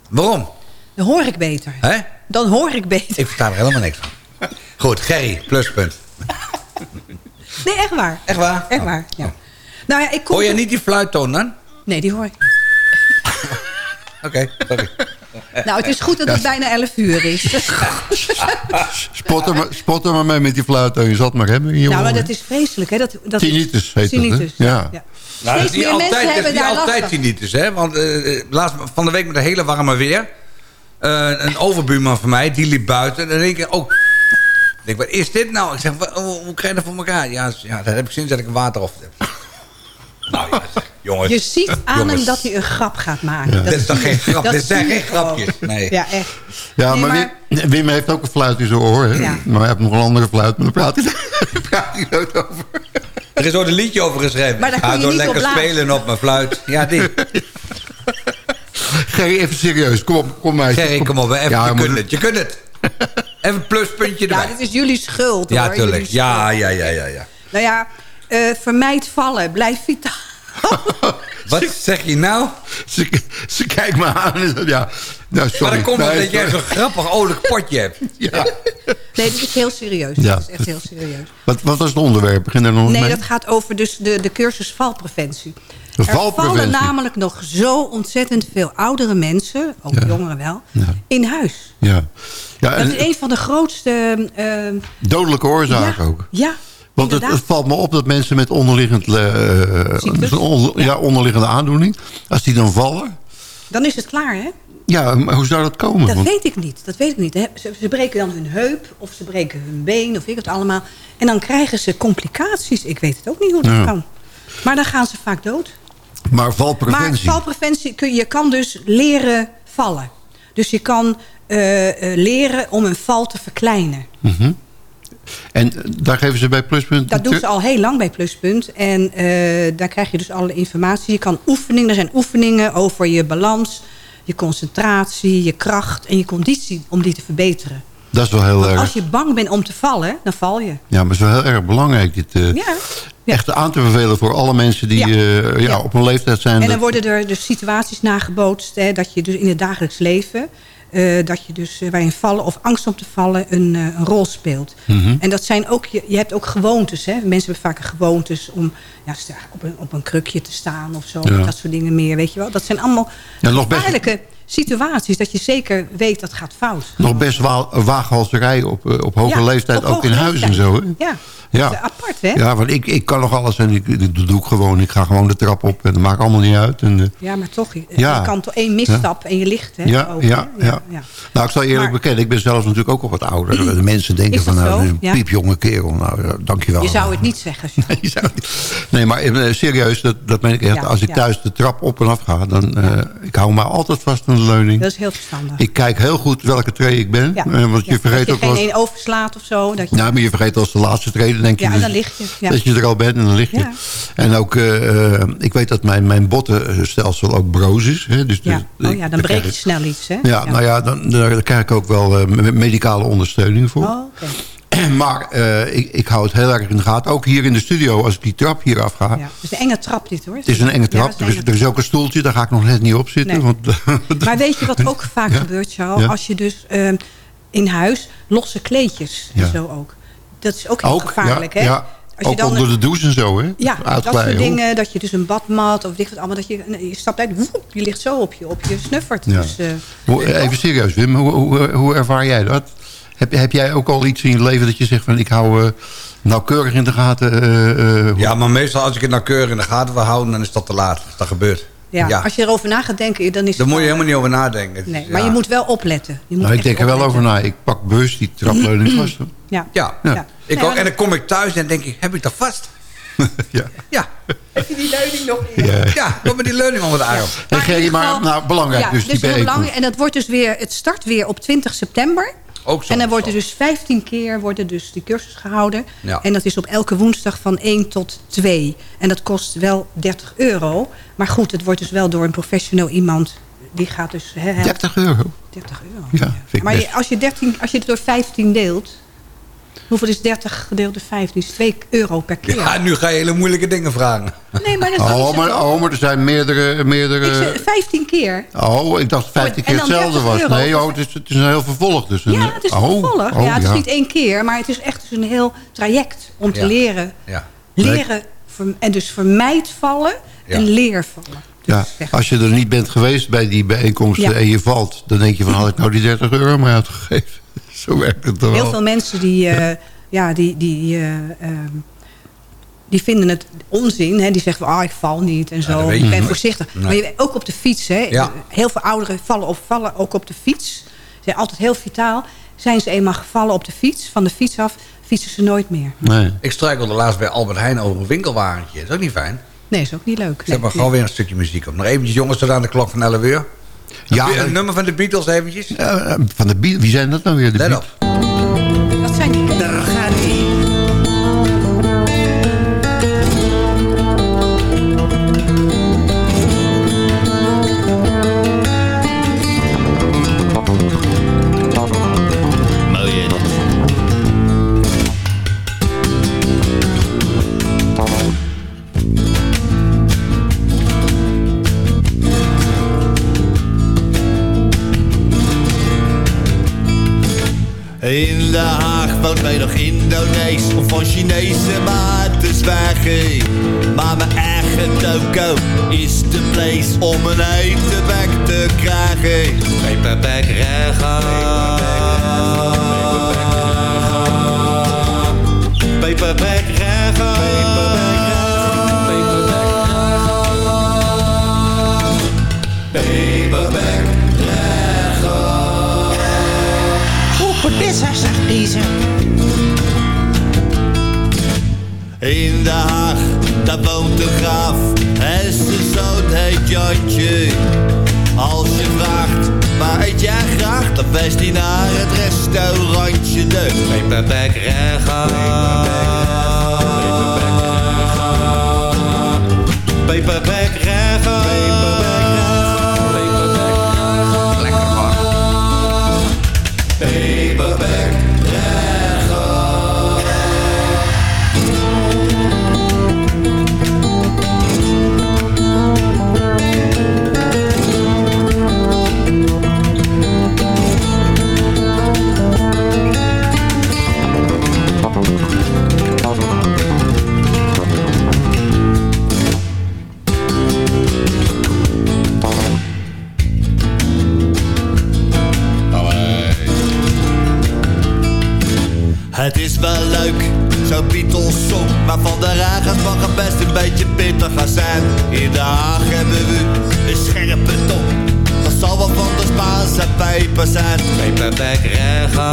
Waarom? Dan hoor ik beter. Hè? Dan hoor ik beter. Ik versta er helemaal niks van. Goed, Gerry, pluspunt. Nee, echt waar. Echt waar? Echt waar, ja. Nou ja, ik kom... Hoor je niet die fluittoon dan? Nee, die hoor ik Oké, sorry. niet. Nou, het is goed dat het bijna 11 uur is. Spot er, maar, spot er maar mee met die fluit. Je zat maar hebben in je nou, maar dat is vreselijk, hè? Dat, dat Tinnitus heet dat, hè? Tinnitus, Ja. Nou, Steeds niet meer mensen altijd, hebben niet daar altijd tinnitus, hè? Want eh, laatst van de week met een hele warme weer... eh, een overbuurman van mij, die liep buiten... en dan denk ik, oh... Ik denk, wat is dit nou? Ik zeg, hoe, hoe krijg je dat voor elkaar? Ja, ja, dat heb ik sinds dat ik een water of heb. nou ja, zeg, jongens. Je ziet aan jongens. hem dat hij een grap gaat maken. Ja. Dat Dit is toch geen grap? Dat Dit zijn geen grapjes. Nee. Ja, echt. Ja, Nee, maar, maar- Wim, Wim heeft ook een fluit in zijn oor. Hè? Ja. Maar hij heeft nog een andere fluit. Maar daar praat hij, daar praat hij nooit over. Er is ooit een liedje over geschreven. Maar daar kun Ga je door niet lekker op spelen op mijn fluit. Ja, die. Gerry, even serieus. Kom op, kom maar. Gerry, kom op. Even, Ja, je kunt het. Je kunt het. Even een pluspuntje Ja, erbij. dit is jullie schuld, Ja, hoor. tuurlijk. Jullie Ja, schuld. ja, ja, ja, ja. Nou ja, eh, vermijd vallen. Blijf vitaal. Wat zeg je nou? Ze, ze kijkt me aan en zegt, ja, nou sorry. Maar dan komt het Nee, dat jij zo'n grappig olijk potje hebt. Ja. Nee, dit is heel serieus. Ja. Dat is echt heel serieus. Wat, wat was het onderwerp? Begin er nog Nee, mee? dat gaat over dus de, de cursus valpreventie. De Er vallen valpreventie. namelijk nog zo ontzettend veel oudere mensen, ook Ja. jongeren wel, Ja. in huis. Ja. ja Dat en is een van de grootste... eh, dodelijke oorzaak ja, ook. Ja, Want het, valt me op dat mensen met onderliggend, eh, on- ja. onderliggende aandoening... als die dan vallen... Dan is het klaar, hè? Ja, maar hoe zou dat komen? Dat Want- weet ik niet. Dat weet ik niet. Ze, ze breken dan hun heup of ze breken hun been of ik het allemaal. En dan krijgen ze complicaties. Ik weet het ook niet hoe dat Ja. kan. Maar dan gaan ze vaak dood. maar valpreventie... Maar valpreventie, kun, je kan dus leren vallen. Dus je kan eh, eh, leren om een val te verkleinen. Mhm. En eh, daar geven ze bij Pluspunt... Dat doen ze al heel lang bij Pluspunt. En eh, daar krijg je dus alle informatie. Je kan oefeningen, er zijn oefeningen over je balans, je concentratie, je kracht en je conditie om die te verbeteren. Dat is wel heel Want erg... als je bang bent om te vallen, dan val je. Ja, maar het is wel heel erg belangrijk. Dit, eh, Ja. Echt aan te bevelen voor alle mensen die Ja. ja, Ja. op een leeftijd zijn. En dan dat- worden er dus situaties nagebootst... Hè, dat je dus in het dagelijks leven... eh, dat je dus eh, waarin vallen of angst om te vallen een, eh, een rol speelt. Mhm. En dat zijn ook, je, je hebt ook gewoontes. Hè? Mensen hebben vaak gewoontes om ja, op, een, op een krukje te staan of zo. Ja. Dat soort dingen meer, weet je wel. Dat zijn allemaal Ja, best- gevaarlijke situaties... dat je zeker weet dat gaat fout. Nog best wa waaghalserij op, eh, op hoge Ja, leeftijd, op ook hoge in huis en zo. Hè? Ja, Ja. Apart, hè? Ja, want ik, ik kan nog alles en ik, dat doe ik gewoon. Ik ga gewoon de trap op en dat maakt allemaal niet uit. En, eh, Ja, maar toch, je, Ja. je kan toch één misstap en je ligt hè, ja, ja, hè? ja, Nou, ik zal eerlijk Maar- bekennen, ik ben zelfs natuurlijk ook al wat ouder. De mensen denken van, nou, een piepjonge kerel. Nou, dankjewel. Je zou het niet zeggen. Jean. Je zou niet- Nee, maar eh, serieus, dat, dat meen ik echt. Als ik thuis de trap op en af ga, dan... eh, ik hou me altijd vast de leuning. Dat is heel verstandig. Ik kijk heel goed welke tree ik ben. Ja. eh, want je Ja, vergeet dat je geen één overslaat of zo. Dat je, Ja, maar je vergeet als de laatste treden, denk je Ja, dus dan lig je, ja. dat je er al bent en dan lig je. Ja. En ook, eh, eh, ik weet dat mijn, mijn bottenstelsel ook broos is. Hè, dus ja. dus- Oh ja, dan breek je snel iets, hè? Ja, nou ja, dan, daar krijg ik ook wel me- medicale ondersteuning voor. Oh. Maar eh, ik, ik hou het heel erg in de gaten. Ook hier in de studio, als ik die trap hier afga. Ja. Het is een enge trap dit, hoor. Het is een enge Ja, trap. is er, is, er ook een stoeltje, daar ga ik nog net niet op zitten. Nee. Want, Maar weet je wat ook vaak Ja? gebeurt, Charles? Ja? Als je dus ehm, in huis losse kleedjes Ja. en zo ook. Dat is ook heel ook, gevaarlijk, ja, hè? ja, Als je ook dan onder de douche en zo, hè? Ja, dat soort hoor. dingen. Dat je dus een badmat of dit wat allemaal. Dat je, je stapt uit, woep, je ligt zo op je, op je snuffert. Ja. Dus, eh, Hoe- Even serieus, Wim. Hoe, hoe, hoe ervaar jij dat? Heb, heb jij ook al iets in je leven dat je zegt van... ik hou eh, nauwkeurig in de gaten... eh, eh, Ja, maar meestal als ik het nauwkeurig in de gaten wil houden... dan is dat te laat. Dat gebeurt. ja, Als je erover na gaat denken, dan is Daar moet je helemaal niet over nadenken. Nee, ja. maar je moet wel opletten. Je moet nou, ik denk er wel over na. Ik pak bewust die trapleuning vast. Ja. Ja. Ja. Ik Nee, ook, maar- en dan kom ik thuis en denk ik, heb ik dat vast? ja. Ja. Heb je die leuning nog niet? Ja. Ja, wat met die leuning onder de arm. Gerry, maar geval- nou, belangrijk Ja, dus, dus die heel bijeenkomst. belangrijk. En dat wordt dus weer, het start weer op 20 september. Ook zo. En dan wordt er dus 15 keer worden dus die cursus gehouden. Ja. En dat is op elke woensdag van 1 tot 2. En dat kost wel 30 euro. Maar goed, het wordt dus wel door een professioneel iemand. Die gaat dus... Hè, helpen. 30 euro. 30 euro. Ja, vind ik Maar je- als, je 13, als je het door 15 deelt... Hoeveel is 30 gedeeld door 15? is 2 euro per keer. Ja, nu ga je hele moeilijke dingen vragen. Nee, maar dat is Oh niet maar, zo. oh, maar er zijn meerdere... Meerdere zeg 15 keer. oh, ik dacht 15 en keer hetzelfde 30 was. euro. Nee, oh, het, is, het is een heel vervolg. Dus een, Ja, het is oh, toevallig. oh, ja, het is niet één keer, maar het is echt dus een heel traject om te Ja. leren. Ja. Leren en dus vermijd vallen Ja. en leer vallen. Ja, als je er niet bent geweest bij die bijeenkomsten Ja. en je valt... dan denk je van, had ik nou die 30 euro maar uitgegeven? Zo werkt het toch Heel wel. veel mensen die, eh, ja, die, die, eh, ehm, die vinden het onzin. Hè? Die zeggen, van, ah, ik val niet en Ja, zo. ik je ben voorzichtig. Nee. Maar je, ook op de fiets. Hè? Ja. Heel veel ouderen vallen, op, vallen ook op de fiets. Ze zijn altijd heel vitaal. Zijn ze eenmaal gevallen op de fiets, van de fiets af... fietsen ze nooit meer. Nee. Ik struikelde laatst bij Albert Heijn over een winkelwagentje. Dat is ook niet fijn. Nee, is ook niet leuk. Zet maar Nee, gewoon weer een stukje muziek op. Nog eventjes jongens tot aan de klok van 11 uur. Ja, Een nummer van de Beatles eventjes. eh, van de Beat- wie zijn dat nou weer? De Let op. Dat zijn die... Daar gaat ie. In Den Haag woont mij nog Indonees om van Chinese maat te zwijgen. Maar mijn eigen toko is de place om een eten bek te krijgen. Paperback rega. Paperback rega. Pizza, zegt deze. In Den Haag, daar woont de graaf En zijn zoon heet Jantje Als je vraagt, waar eet jij graag? Dan wijst hij naar het restaurantje De Paperback Rega Paperback Rega Lekker man. Paperback Het is wel leuk, zo'n Beatles song Maar van de regen mag het best een beetje pittig gaan zijn. In Den Haag hebben we een scherpe top. Dat zal wel van de Spaanse pijper zijn. Paperback rega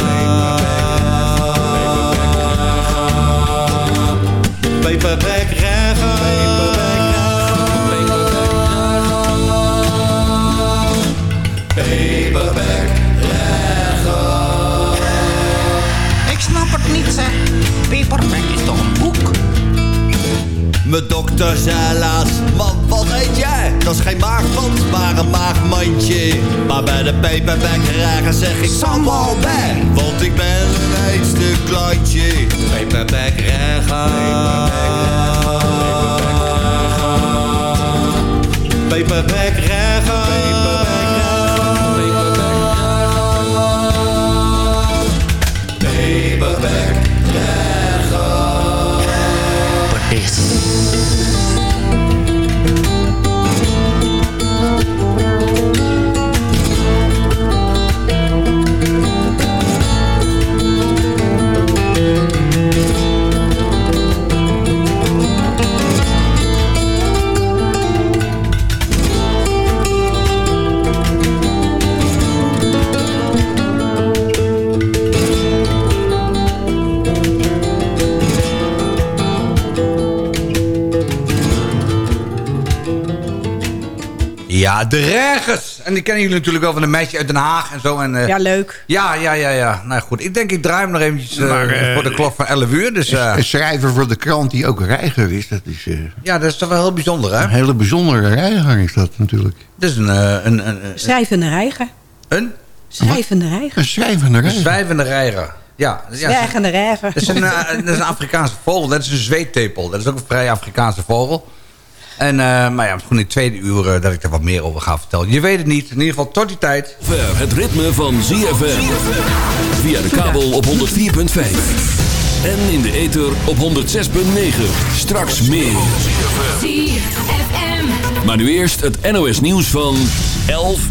Paperback rega Paperback Ik snap niet. Paperback is toch een boek? Mijn dokter zei laatst, man, wat eet jij? Dat is geen maagband, maar een maagmandje. Maar bij de paperback ragen zeg ik sambal ben. Want ik ben een eetstuk klantje. Paperback rega. Paperback rega. Paperback Ja, de Regers. En die kennen jullie natuurlijk wel van een meisje uit Den Haag en zo. En, eh, Ja, leuk. Ja, ja, ja, ja. Nou goed, ik denk ik draai hem nog eventjes eh, Maar, eh, voor de klok van 11 uur. Dus eh, Een schrijver voor de krant die ook reiger is. Dat is eh, ja, dat is toch wel heel bijzonder, hè? een hele bijzondere reiger is dat natuurlijk. Dat is een... eh, een, een, een, Schrijvende reiger. een, Een Schrijvende reiger. schrijvende een reiger. zwijvende reiger. Ja, ja reiger. dat, is een, dat is een Afrikaanse vogel. Dat is een zweettepel. Dat is ook een vrij Afrikaanse vogel. En, eh, maar ja, misschien in het tweede uur eh, dat ik er wat meer over ga vertellen. Je weet het niet. In ieder geval tot die tijd. Ver het ritme van ZFM. Via de kabel op 104.5. En in de ether op 106.9. Straks meer. Maar nu eerst het NOS nieuws van 11